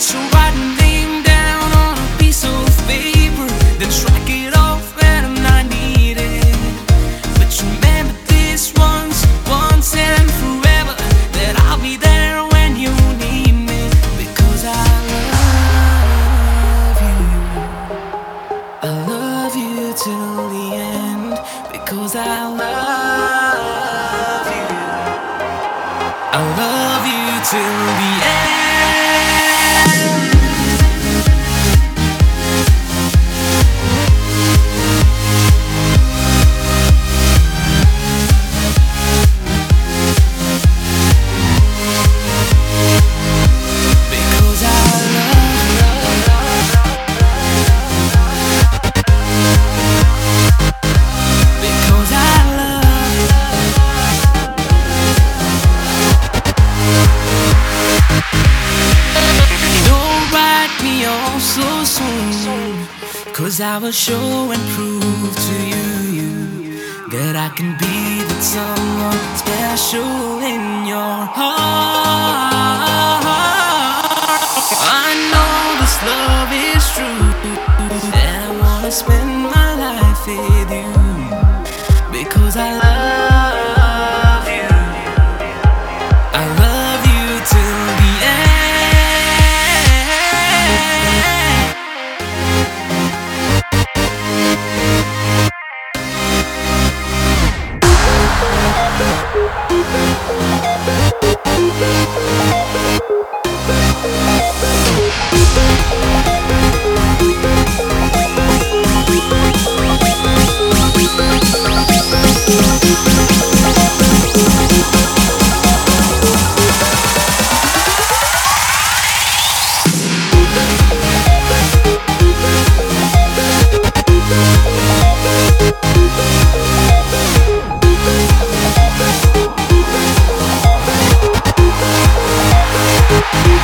So write my name down on a piece of paper, then strike it off when I'm not needed. But remember this once, once and forever, that I'll be there when you need me. Because I love you. I love you till the end. Because I love you. I love you till the end. Cause I will show and prove to you, you that I can be that someone special in your heart. I know this love is true, and I wanna spend my life with you because I love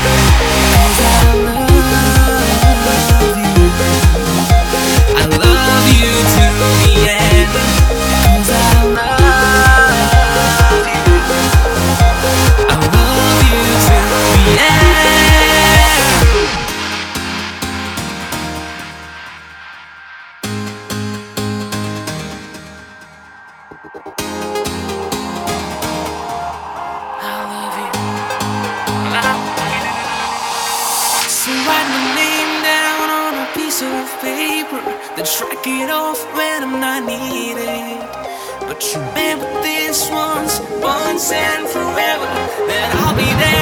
Cause of paper, then strike it off when I'm not needed. But remember this once, once and forever, that I'll be there